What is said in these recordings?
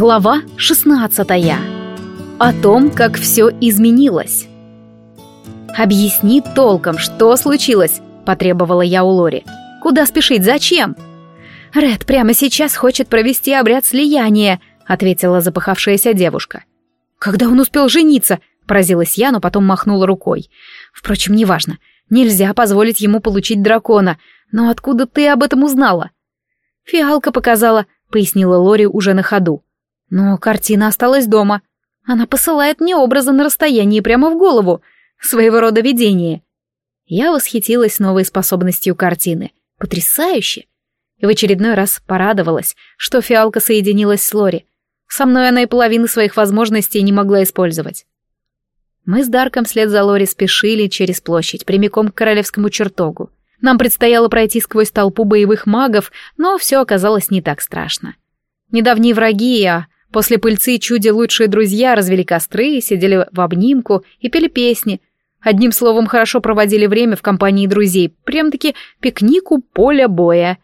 Глава 16. О том, как все изменилось. «Объясни толком, что случилось?» — потребовала я у Лори. «Куда спешить? Зачем?» «Ред прямо сейчас хочет провести обряд слияния», — ответила запыхавшаяся девушка. «Когда он успел жениться?» — поразилась я, но потом махнула рукой. «Впрочем, неважно. Нельзя позволить ему получить дракона. Но откуда ты об этом узнала?» «Фиалка показала», — пояснила Лори уже на ходу. Но картина осталась дома. Она посылает мне образы на расстоянии прямо в голову. Своего рода видение. Я восхитилась новой способностью картины. Потрясающе! И в очередной раз порадовалась, что фиалка соединилась с Лори. Со мной она и половины своих возможностей не могла использовать. Мы с Дарком вслед за Лори спешили через площадь, прямиком к королевскому чертогу. Нам предстояло пройти сквозь толпу боевых магов, но все оказалось не так страшно. Недавние враги, а После пыльцы чуди лучшие друзья развели костры, сидели в обнимку и пели песни. Одним словом, хорошо проводили время в компании друзей. Прям-таки пикник у поля боя.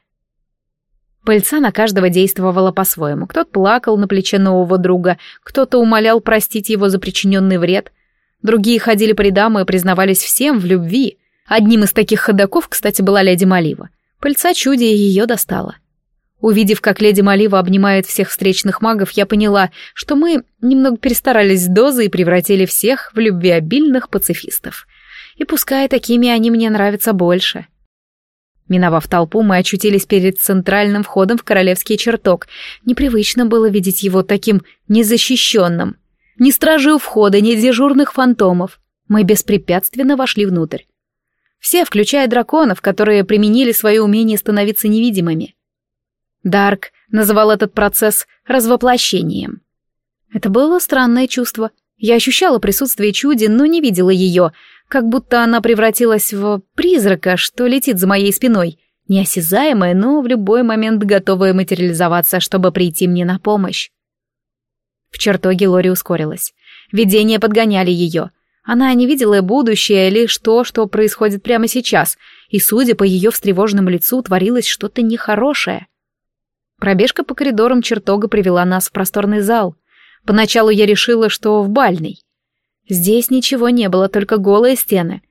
Пыльца на каждого действовала по-своему. Кто-то плакал на плече нового друга, кто-то умолял простить его за причиненный вред. Другие ходили по рядам и признавались всем в любви. Одним из таких ходаков, кстати, была леди Малива. Пыльца чуди ее достала. Увидев, как леди Малива обнимает всех встречных магов, я поняла, что мы немного перестарались с дозой и превратили всех в любвеобильных пацифистов. И пускай такими они мне нравятся больше. Миновав толпу, мы очутились перед центральным входом в королевский чертог. Непривычно было видеть его таким незащищенным. Ни стражи у входа, ни дежурных фантомов. Мы беспрепятственно вошли внутрь. Все, включая драконов, которые применили свое умение становиться невидимыми. Дарк называл этот процесс развоплощением. Это было странное чувство. Я ощущала присутствие чуди, но не видела ее, как будто она превратилась в призрака, что летит за моей спиной, неосязаемая, но в любой момент готовая материализоваться, чтобы прийти мне на помощь. В чертоге Лори ускорилась. Видения подгоняли ее. Она не видела будущее, лишь то, что происходит прямо сейчас, и, судя по ее встревоженному лицу, творилось что-то нехорошее. Пробежка по коридорам чертога привела нас в просторный зал. Поначалу я решила, что в бальный. Здесь ничего не было, только голые стены.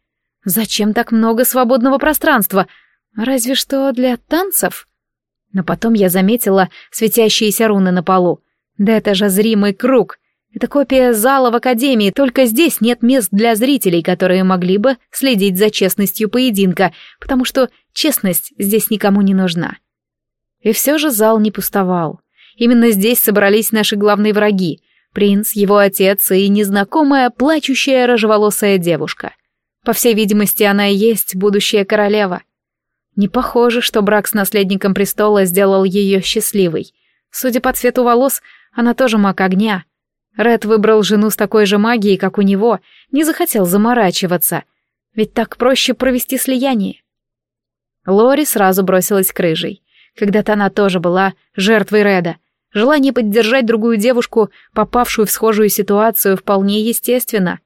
Зачем так много свободного пространства? Разве что для танцев? Но потом я заметила светящиеся руны на полу. Да это же зримый круг. Это копия зала в академии, только здесь нет мест для зрителей, которые могли бы следить за честностью поединка, потому что честность здесь никому не нужна. И все же зал не пустовал. Именно здесь собрались наши главные враги — принц, его отец и незнакомая, плачущая рыжеволосая девушка. По всей видимости, она и есть будущая королева. Не похоже, что брак с наследником престола сделал ее счастливой. Судя по цвету волос, она тоже маг огня. Ред выбрал жену с такой же магией, как у него, не захотел заморачиваться. Ведь так проще провести слияние. Лори сразу бросилась к рыжей. Когда-то она тоже была жертвой Реда. Желание поддержать другую девушку, попавшую в схожую ситуацию, вполне естественно.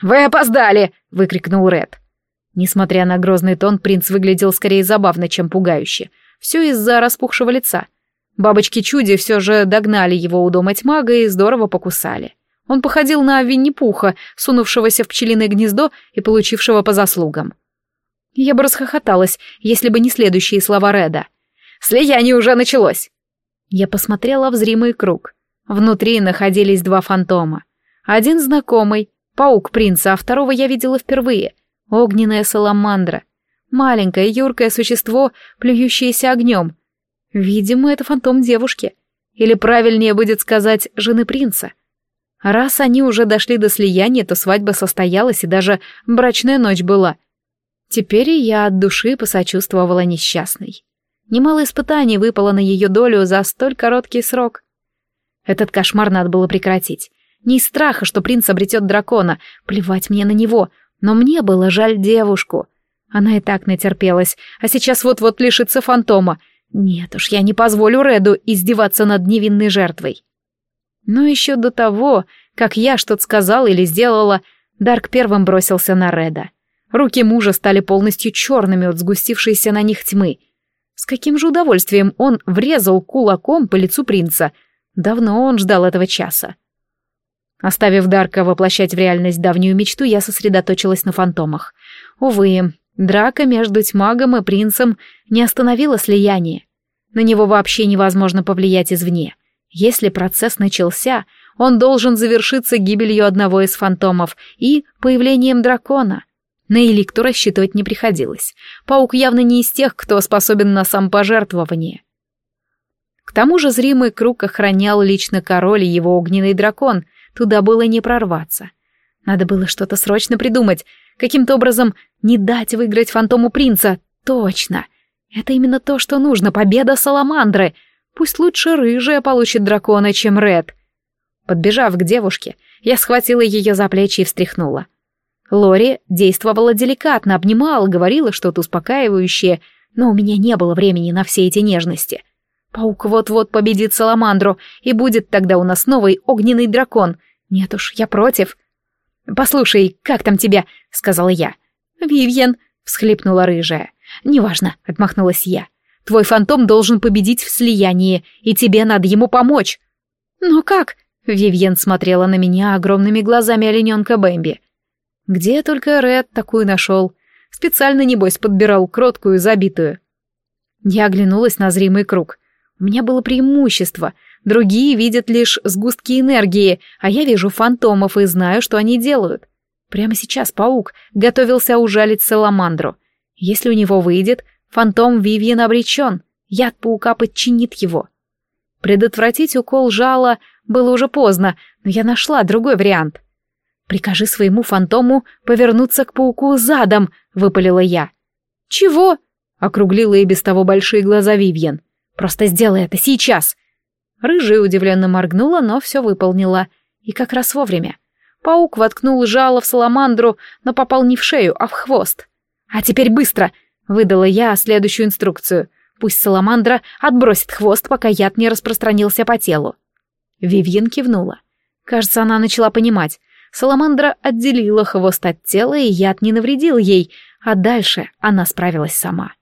«Вы опоздали!» — выкрикнул Ред. Несмотря на грозный тон, принц выглядел скорее забавно, чем пугающе. Все из-за распухшего лица. Бабочки-чуди все же догнали его у дома тьмага и здорово покусали. Он походил на Винни-Пуха, сунувшегося в пчелиное гнездо и получившего по заслугам. Я бы расхохоталась, если бы не следующие слова Реда. Слияние уже началось!» Я посмотрела в зримый круг. Внутри находились два фантома. Один знакомый, паук принца, а второго я видела впервые. Огненная саламандра. Маленькое, юркое существо, плюющееся огнем. Видимо, это фантом девушки. Или правильнее будет сказать, жены принца. Раз они уже дошли до слияния, то свадьба состоялась, и даже брачная ночь была. Теперь я от души посочувствовала несчастной. Немало испытаний выпало на ее долю за столь короткий срок. Этот кошмар надо было прекратить. Не из страха, что принц обретет дракона, плевать мне на него, но мне было жаль девушку. Она и так натерпелась, а сейчас вот-вот лишится фантома. Нет уж, я не позволю Реду издеваться над невинной жертвой. Но еще до того, как я что-то сказала или сделала, Дарк первым бросился на Реда. Руки мужа стали полностью черными от сгустившейся на них тьмы — с каким же удовольствием он врезал кулаком по лицу принца. Давно он ждал этого часа. Оставив Дарка воплощать в реальность давнюю мечту, я сосредоточилась на фантомах. Увы, драка между тьмагом и принцем не остановила слияние. На него вообще невозможно повлиять извне. Если процесс начался, он должен завершиться гибелью одного из фантомов и появлением дракона. На Эликту рассчитывать не приходилось. Паук явно не из тех, кто способен на самопожертвование. К тому же зримый круг охранял лично король и его огненный дракон, туда было не прорваться. Надо было что-то срочно придумать, каким-то образом не дать выиграть фантому принца. Точно. Это именно то, что нужно, победа Саламандры. Пусть лучше рыжая получит дракона, чем Ред. Подбежав к девушке, я схватила ее за плечи и встряхнула. Лори действовала деликатно, обнимала, говорила что-то успокаивающее, но у меня не было времени на все эти нежности. Паук вот-вот победит Саламандру, и будет тогда у нас новый огненный дракон. Нет уж, я против. «Послушай, как там тебя?» — сказала я. «Вивьен», — всхлипнула рыжая. «Неважно», — отмахнулась я. «Твой фантом должен победить в слиянии, и тебе надо ему помочь». «Но как?» — Вивьен смотрела на меня огромными глазами олененка Бэмби. «Где только Ред такую нашел? Специально, небось, подбирал кроткую, забитую». Я оглянулась на зримый круг. У меня было преимущество. Другие видят лишь сгустки энергии, а я вижу фантомов и знаю, что они делают. Прямо сейчас паук готовился ужалить Саламандру. Если у него выйдет, фантом Вивьен обречен. Яд паука подчинит его. Предотвратить укол жала было уже поздно, но я нашла другой вариант. «Прикажи своему фантому повернуться к пауку задом», — выпалила я. «Чего?» — округлила и без того большие глаза Вивьен. Просто сделай это сейчас!» Рыжая удивленно моргнула, но все выполнила. И как раз вовремя. Паук воткнул жало в саламандру, но попал не в шею, а в хвост. «А теперь быстро!» — выдала я следующую инструкцию. «Пусть саламандра отбросит хвост, пока яд не распространился по телу». Вивьен кивнула. Кажется, она начала понимать. Саламандра отделила хвост от тела, и яд не навредил ей, а дальше она справилась сама.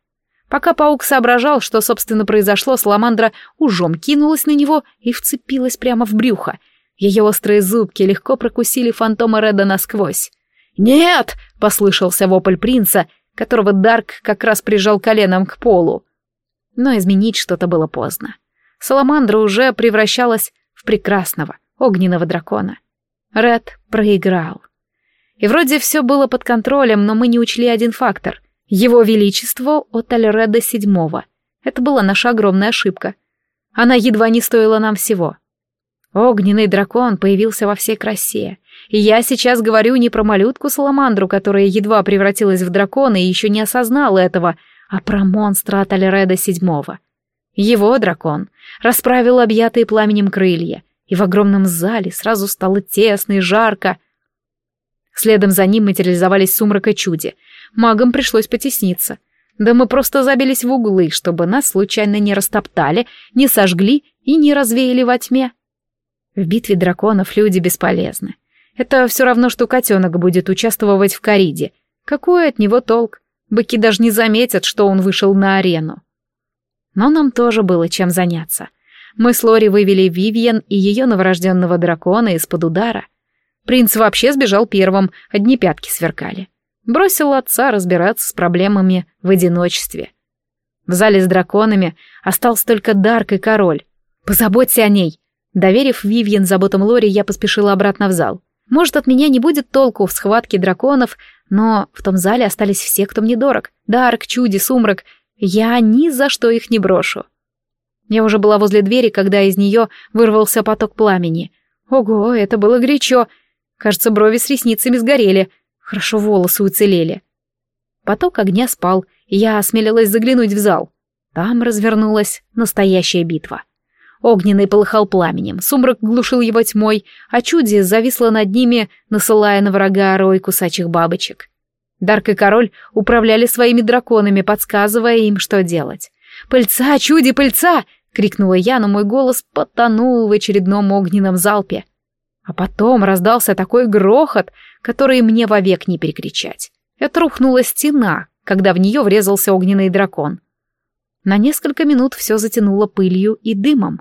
Пока паук соображал, что, собственно, произошло, Саламандра ужом кинулась на него и вцепилась прямо в брюхо. Ее острые зубки легко прокусили фантома Реда насквозь. «Нет!» — послышался вопль принца, которого Дарк как раз прижал коленом к полу. Но изменить что-то было поздно. Саламандра уже превращалась в прекрасного, огненного дракона. Ред проиграл. И вроде все было под контролем, но мы не учли один фактор — его Величество от Альреда Седьмого. Это была наша огромная ошибка. Она едва не стоила нам всего. Огненный дракон появился во всей красе. И я сейчас говорю не про малютку-саламандру, которая едва превратилась в дракона и еще не осознала этого, а про монстра от Альреда Седьмого. Его дракон расправил объятые пламенем крылья, и в огромном зале сразу стало тесно и жарко. Следом за ним материализовались сумрак и чуди — магам пришлось потесниться. Да мы просто забились в углы, чтобы нас случайно не растоптали, не сожгли и не развеяли во тьме. В битве драконов люди бесполезны. Это все равно, что котенок будет участвовать в кориде. Какой от него толк? Быки даже не заметят, что он вышел на арену. Но нам тоже было чем заняться. Мы с Лори вывели Вивьен и ее новорожденного дракона из-под удара. Принц вообще сбежал первым, одни пятки сверкали. Бросил отца разбираться с проблемами в одиночестве. В зале с драконами остался только Дарк и король. Позаботься о ней. Доверив Вивьен заботам Лори, я поспешила обратно в зал. Может, от меня не будет толку в схватке драконов, но в том зале остались все, кто мне дорог. Дарк, Чуди, Сумрак. Я ни за что их не брошу. Я уже была возле двери, когда из нее вырвался поток пламени. Ого, это было горячо. Кажется, брови с ресницами сгорели. Хорошо волосы уцелели. Поток огня спал, и я осмелилась заглянуть в зал. Там развернулась настоящая битва. Огненный полыхал пламенем, сумрак глушил его тьмой, а чуди зависло над ними, насылая на врага рой кусачих бабочек. Дарк и король управляли своими драконами, подсказывая им, что делать. «Пыльца, чуди, пыльца!» — крикнула я, но мой голос потонул в очередном огненном залпе. А потом раздался такой грохот, который мне вовек не перекричать. Это рухнула стена, когда в нее врезался огненный дракон. На несколько минут все затянуло пылью и дымом.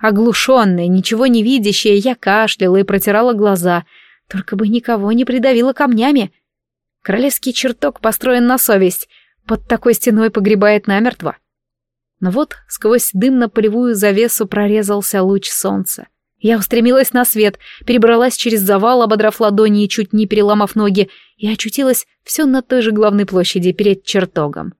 Оглушенная, ничего не видящая, я кашляла и протирала глаза. Только бы никого не придавило камнями. Королевский чертог построен на совесть. Под такой стеной погребает намертво. Но вот сквозь дымно-полевую завесу прорезался луч солнца. Я устремилась на свет, перебралась через завал, ободрав ладони и чуть не переломав ноги, и очутилась все на той же главной площади перед чертогом.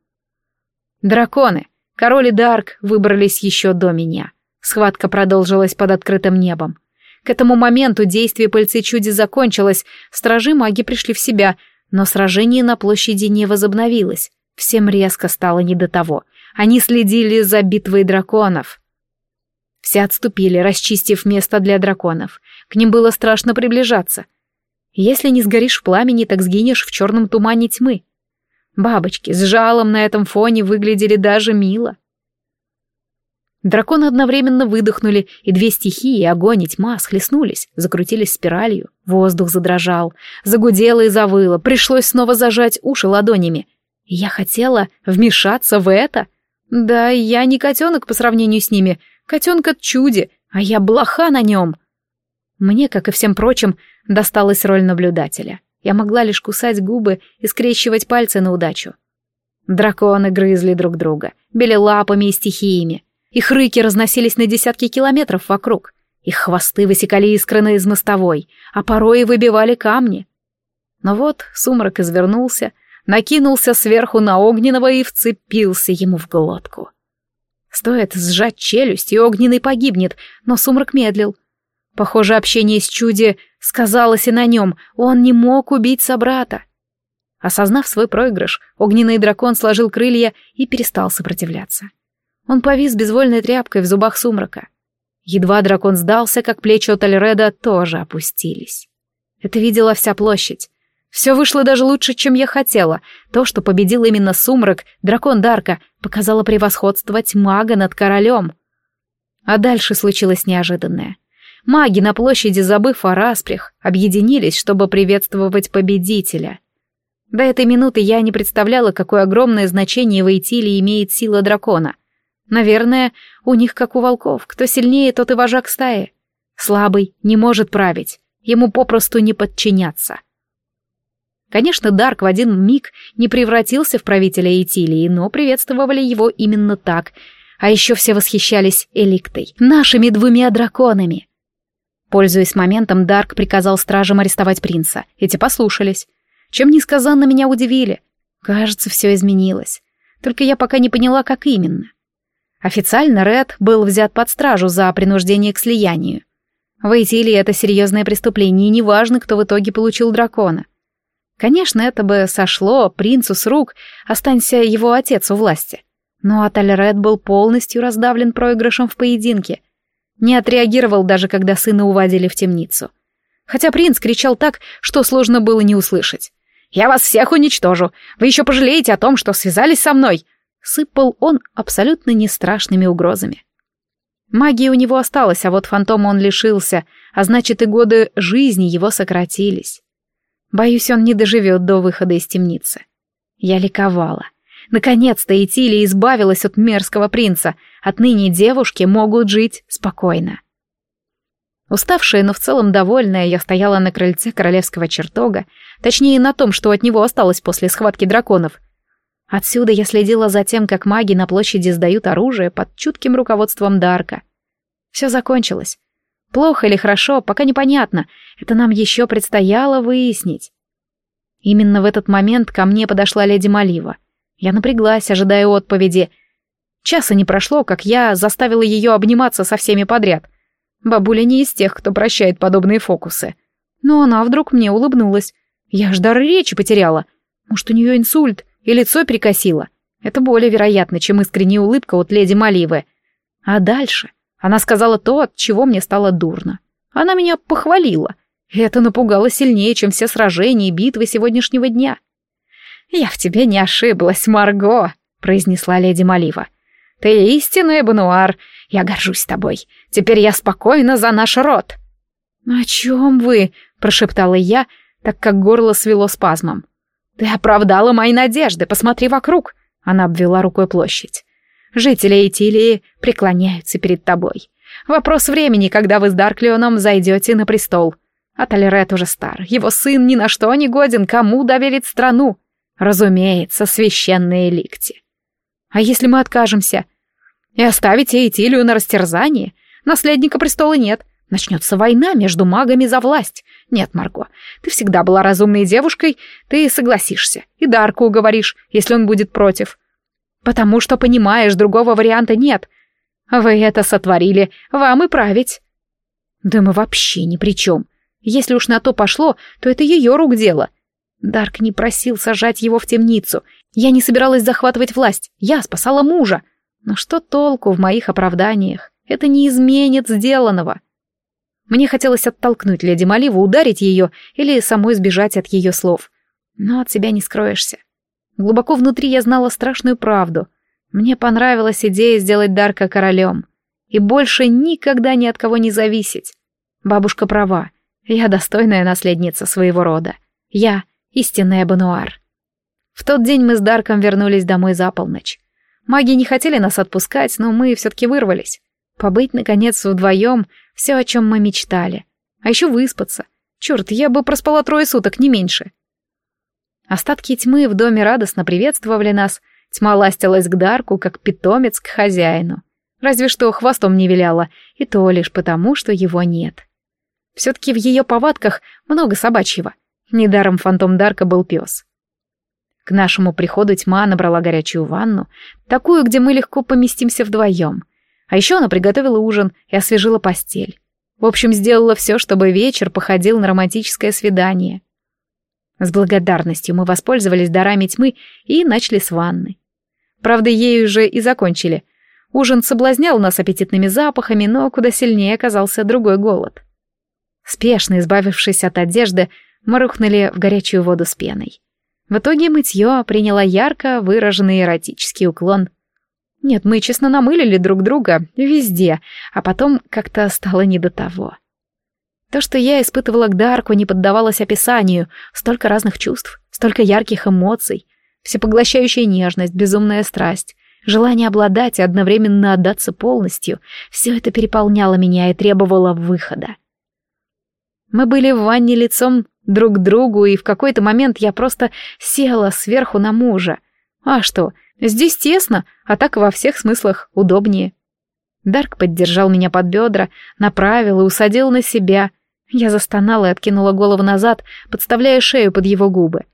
Драконы, король и Дарк выбрались еще до меня. Схватка продолжилась под открытым небом. К этому моменту действие пыльцы чуди закончилось, стражи маги пришли в себя, но сражение на площади не возобновилось. Всем резко стало не до того. Они следили за битвой драконов. Все отступили, расчистив место для драконов. К ним было страшно приближаться. Если не сгоришь в пламени, так сгинешь в черном тумане тьмы. Бабочки с жалом на этом фоне выглядели даже мило. Драконы одновременно выдохнули, и две стихии, огонь и тьма, схлестнулись, закрутились спиралью. Воздух задрожал, загудело и завыло, пришлось снова зажать уши ладонями. я хотела вмешаться в это? Да, я не котенок по сравнению с ними, котенка чуди, а я блоха на нем. Мне, как и всем прочим, досталась роль наблюдателя. Я могла лишь кусать губы и скрещивать пальцы на удачу. Драконы грызли друг друга, били лапами и стихиями. Их рыки разносились на десятки километров вокруг. Их хвосты высекали искры из мостовой, а порой и выбивали камни. Но вот сумрак извернулся, накинулся сверху на огненного и вцепился ему в глотку. Стоит сжать челюсть, и огненный погибнет, но сумрак медлил. Похоже, общение с чуди сказалось и на нем, он не мог убить собрата. Осознав свой проигрыш, огненный дракон сложил крылья и перестал сопротивляться. Он повис безвольной тряпкой в зубах сумрака. Едва дракон сдался, как плечи от Альреда тоже опустились. Это видела вся площадь. Все вышло даже лучше, чем я хотела. То, что победил именно сумрак, дракон Дарка, показало превосходство тьмага над королем. А дальше случилось неожиданное. Маги на площади, забыв о распрях, объединились, чтобы приветствовать победителя. До этой минуты я не представляла, какое огромное значение в Эйтиле имеет сила дракона — Наверное, у них как у волков, кто сильнее, тот и вожак стаи. Слабый не может править, ему попросту не подчиняться. Конечно, Дарк в один миг не превратился в правителя Этилии, но приветствовали его именно так. А еще все восхищались Эликтой, нашими двумя драконами. Пользуясь моментом, Дарк приказал стражам арестовать принца. Эти послушались. Чем несказанно меня удивили. Кажется, все изменилось. Только я пока не поняла, как именно. Официально Ред был взят под стражу за принуждение к слиянию. В Эйтилии это серьезное преступление, и неважно, кто в итоге получил дракона. Конечно, это бы сошло принцу с рук, останься его отец у власти. Но Аталь был полностью раздавлен проигрышем в поединке. Не отреагировал даже, когда сына уводили в темницу. Хотя принц кричал так, что сложно было не услышать. «Я вас всех уничтожу! Вы еще пожалеете о том, что связались со мной!» сыпал он абсолютно не страшными угрозами. Магия у него осталась, а вот фантома он лишился, а значит и годы жизни его сократились. Боюсь, он не доживет до выхода из темницы. Я ликовала. Наконец-то Этилия избавилась от мерзкого принца. Отныне девушки могут жить спокойно. Уставшая, но в целом довольная, я стояла на крыльце королевского чертога, точнее на том, что от него осталось после схватки драконов, Отсюда я следила за тем, как маги на площади сдают оружие под чутким руководством Дарка. Все закончилось. Плохо или хорошо, пока непонятно. Это нам еще предстояло выяснить. Именно в этот момент ко мне подошла леди Малива. Я напряглась, ожидая отповеди. Часа не прошло, как я заставила ее обниматься со всеми подряд. Бабуля не из тех, кто прощает подобные фокусы. Но она вдруг мне улыбнулась. Я аж дар речи потеряла. Может, у нее инсульт? и лицо перекосило. Это более вероятно, чем искренняя улыбка от леди Маливы. А дальше она сказала то, от чего мне стало дурно. Она меня похвалила. И это напугало сильнее, чем все сражения и битвы сегодняшнего дня. «Я в тебе не ошиблась, Марго», — произнесла леди Малива. «Ты истинный Бануар. Я горжусь тобой. Теперь я спокойна за наш род». «О чем вы?» — прошептала я, так как горло свело спазмом. «Ты оправдала мои надежды, посмотри вокруг!» Она обвела рукой площадь. «Жители Этилии преклоняются перед тобой. Вопрос времени, когда вы с Дарклионом зайдете на престол. А Талерет уже стар, его сын ни на что не годен, кому доверить страну? Разумеется, священные ликти. А если мы откажемся? И оставите Этилию на растерзание? Наследника престола нет. Начнется война между магами за власть. Нет, Марго, ты всегда была разумной девушкой, ты согласишься. И Дарку уговоришь, если он будет против. Потому что, понимаешь, другого варианта нет. Вы это сотворили, вам и править. Да мы вообще ни при чем. Если уж на то пошло, то это ее рук дело. Дарк не просил сажать его в темницу. Я не собиралась захватывать власть. Я спасала мужа. Но что толку в моих оправданиях? Это не изменит сделанного. Мне хотелось оттолкнуть леди Маливу, ударить ее или самой сбежать от ее слов. Но от себя не скроешься. Глубоко внутри я знала страшную правду. Мне понравилась идея сделать Дарка королем. И больше никогда ни от кого не зависеть. Бабушка права. Я достойная наследница своего рода. Я истинная Бануар. В тот день мы с Дарком вернулись домой за полночь. Маги не хотели нас отпускать, но мы все-таки вырвались. Побыть, наконец, вдвоем — все, о чем мы мечтали. А еще выспаться. Черт, я бы проспала трое суток, не меньше. Остатки тьмы в доме радостно приветствовали нас. Тьма ластилась к Дарку, как питомец к хозяину. Разве что хвостом не виляла, и то лишь потому, что его нет. Все-таки в ее повадках много собачьего. Недаром фантом Дарка был пес. К нашему приходу тьма набрала горячую ванну, такую, где мы легко поместимся вдвоем. А еще она приготовила ужин и освежила постель. В общем, сделала все, чтобы вечер походил на романтическое свидание. С благодарностью мы воспользовались дарами тьмы и начали с ванны. Правда, ею уже и закончили. Ужин соблазнял нас аппетитными запахами, но куда сильнее оказался другой голод. Спешно избавившись от одежды, мы рухнули в горячую воду с пеной. В итоге мытье приняло ярко выраженный эротический уклон. Нет, мы честно намылили друг друга везде, а потом как-то стало не до того. То, что я испытывала к Дарку, не поддавалось описанию. Столько разных чувств, столько ярких эмоций, всепоглощающая нежность, безумная страсть, желание обладать и одновременно отдаться полностью — все это переполняло меня и требовало выхода. Мы были в ванне лицом друг к другу, и в какой-то момент я просто села сверху на мужа. А что, здесь тесно, а так во всех смыслах удобнее. Дарк поддержал меня под бедра, направил и усадил на себя. Я застонала и откинула голову назад, подставляя шею под его губы.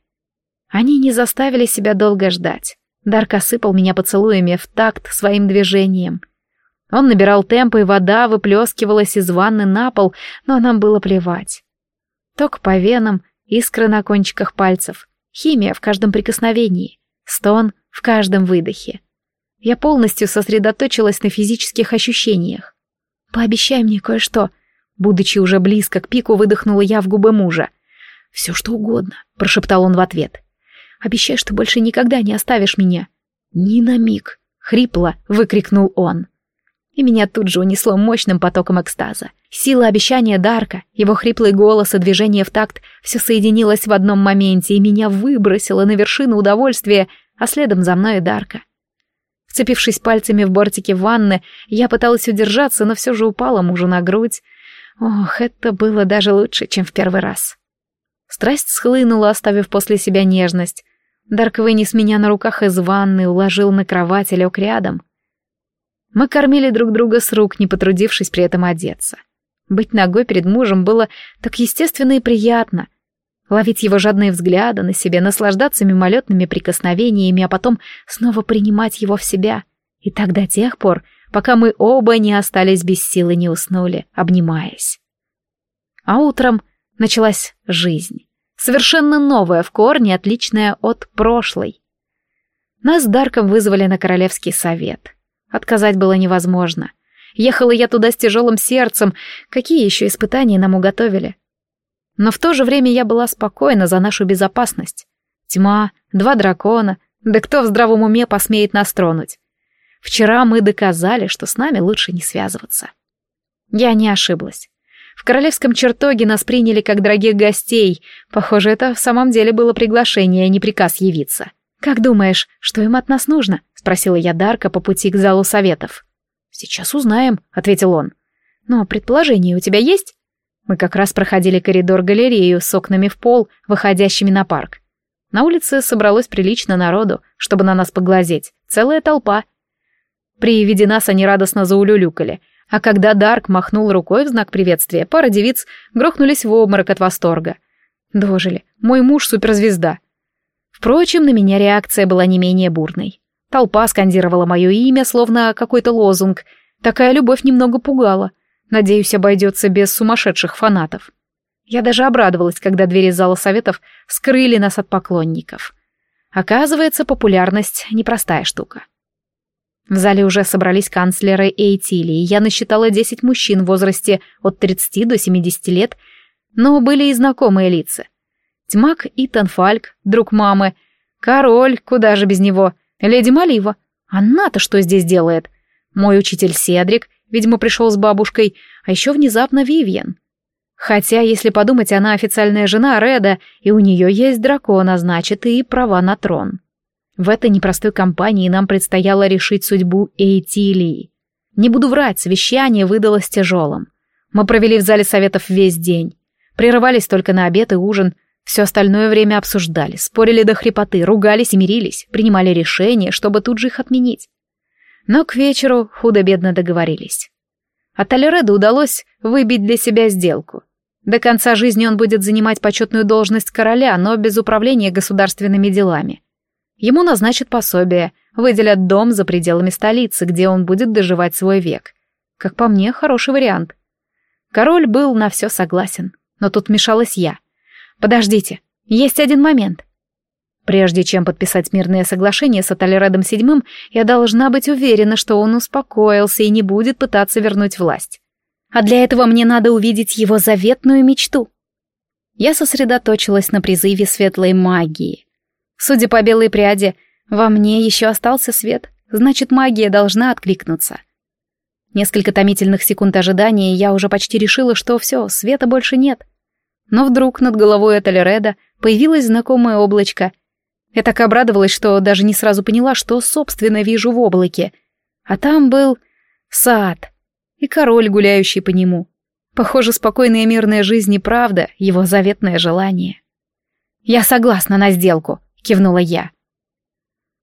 Они не заставили себя долго ждать. Дарк осыпал меня поцелуями в такт своим движением — он набирал темпы, и вода выплескивалась из ванны на пол, но нам было плевать. Ток по венам, искры на кончиках пальцев, химия в каждом прикосновении, стон в каждом выдохе. Я полностью сосредоточилась на физических ощущениях. «Пообещай мне кое-что», будучи уже близко к пику, выдохнула я в губы мужа. «Все что угодно», — прошептал он в ответ. «Обещай, что больше никогда не оставишь меня». «Ни на миг», — хрипло выкрикнул он и меня тут же унесло мощным потоком экстаза. Сила обещания Дарка, его хриплый голос и движение в такт все соединилось в одном моменте, и меня выбросило на вершину удовольствия, а следом за мной и Дарка. Вцепившись пальцами в бортики ванны, я пыталась удержаться, но все же упала мужу на грудь. Ох, это было даже лучше, чем в первый раз. Страсть схлынула, оставив после себя нежность. Дарк вынес меня на руках из ванны, уложил на кровать и лег рядом — мы кормили друг друга с рук, не потрудившись при этом одеться. Быть ногой перед мужем было так естественно и приятно. Ловить его жадные взгляды на себе, наслаждаться мимолетными прикосновениями, а потом снова принимать его в себя. И так до тех пор, пока мы оба не остались без сил и не уснули, обнимаясь. А утром началась жизнь. Совершенно новая в корне, отличная от прошлой. Нас с Дарком вызвали на Королевский совет. Отказать было невозможно. Ехала я туда с тяжелым сердцем. Какие еще испытания нам уготовили? Но в то же время я была спокойна за нашу безопасность. Тьма, два дракона. Да кто в здравом уме посмеет нас тронуть? Вчера мы доказали, что с нами лучше не связываться. Я не ошиблась. В королевском чертоге нас приняли как дорогих гостей. Похоже, это в самом деле было приглашение, а не приказ явиться. «Как думаешь, что им от нас нужно?» — спросила я Дарка по пути к залу советов. «Сейчас узнаем», — ответил он. Но предположение у тебя есть? Мы как раз проходили коридор-галерею с окнами в пол, выходящими на парк. На улице собралось прилично народу, чтобы на нас поглазеть. Целая толпа. При виде нас они радостно заулюлюкали, а когда Дарк махнул рукой в знак приветствия, пара девиц грохнулись в обморок от восторга. Дожили. Мой муж суперзвезда. Впрочем, на меня реакция была не менее бурной. Толпа скандировала мое имя, словно какой-то лозунг. Такая любовь немного пугала — Надеюсь, обойдется без сумасшедших фанатов. Я даже обрадовалась, когда двери зала советов скрыли нас от поклонников. Оказывается, популярность — непростая штука. В зале уже собрались канцлеры Эйтили, и я насчитала 10 мужчин в возрасте от 30 до 70 лет, но были и знакомые лица. Тьмак Итан Фальк, друг мамы, король, куда же без него, леди Малива. Она-то что здесь делает? Мой учитель Седрик Видимо, пришел с бабушкой, а еще внезапно Вивьен. Хотя, если подумать, она официальная жена Реда, и у нее есть дракон, а значит и права на трон. В этой непростой компании нам предстояло решить судьбу Эйтилии. Не буду врать, совещание выдалось тяжелым. Мы провели в зале советов весь день. Прерывались только на обед и ужин. Все остальное время обсуждали, спорили до хрипоты, ругались и мирились, принимали решения, чтобы тут же их отменить но к вечеру худо-бедно договорились. А Толереду удалось выбить для себя сделку. До конца жизни он будет занимать почетную должность короля, но без управления государственными делами. Ему назначат пособие, выделят дом за пределами столицы, где он будет доживать свой век. Как по мне, хороший вариант. Король был на все согласен, но тут мешалась я. «Подождите, есть один момент. Прежде чем подписать мирное соглашение с Аталередом VII, я должна быть уверена, что он успокоился и не будет пытаться вернуть власть. А для этого мне надо увидеть его заветную мечту. Я сосредоточилась на призыве светлой магии. Судя по белой пряди, во мне еще остался свет, значит, магия должна откликнуться. Несколько томительных секунд ожидания, и я уже почти решила, что все, света больше нет. Но вдруг над головой Этельреда появилось знакомое облачко — я так обрадовалась, что даже не сразу поняла, что, собственно, вижу в облаке. А там был сад и король, гуляющий по нему. Похоже, спокойная мирная жизнь и правда его заветное желание. «Я согласна на сделку», — кивнула я.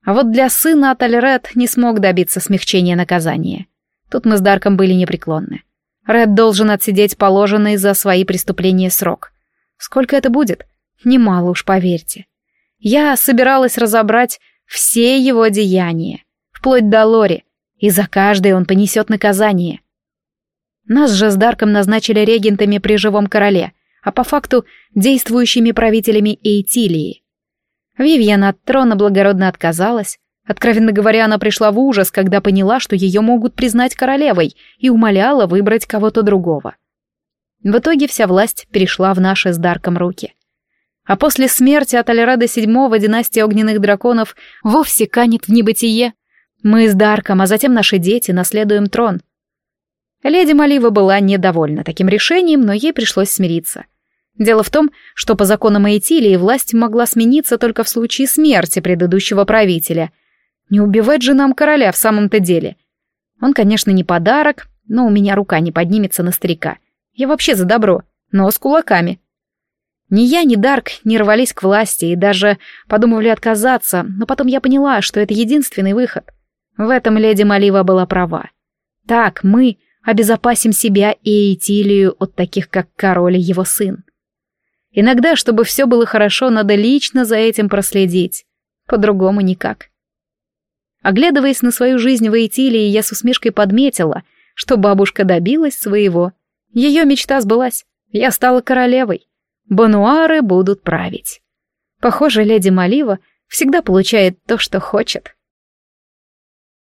А вот для сына Атальред не смог добиться смягчения наказания. Тут мы с Дарком были непреклонны. Ред должен отсидеть положенный за свои преступления срок. Сколько это будет? Немало уж, поверьте. Я собиралась разобрать все его деяния, вплоть до Лори, и за каждое он понесет наказание. Нас же с Дарком назначили регентами при живом короле, а по факту действующими правителями Эйтилии. Вивьен от трона благородно отказалась. Откровенно говоря, она пришла в ужас, когда поняла, что ее могут признать королевой, и умоляла выбрать кого-то другого. В итоге вся власть перешла в наши с Дарком руки а после смерти от Альрада VII династия огненных драконов вовсе канет в небытие. Мы с Дарком, а затем наши дети наследуем трон. Леди Малива была недовольна таким решением, но ей пришлось смириться. Дело в том, что по законам Эйтилии власть могла смениться только в случае смерти предыдущего правителя. Не убивать же нам короля в самом-то деле. Он, конечно, не подарок, но у меня рука не поднимется на старика. Я вообще за добро, но с кулаками. Ни я, ни Дарк не рвались к власти и даже подумывали отказаться, но потом я поняла, что это единственный выход. В этом леди Малива была права. Так мы обезопасим себя и Этилию от таких, как король и его сын. Иногда, чтобы все было хорошо, надо лично за этим проследить. По-другому никак. Оглядываясь на свою жизнь в Этилии, я с усмешкой подметила, что бабушка добилась своего. Ее мечта сбылась. Я стала королевой. Бануары будут править. Похоже, леди Малива всегда получает то, что хочет.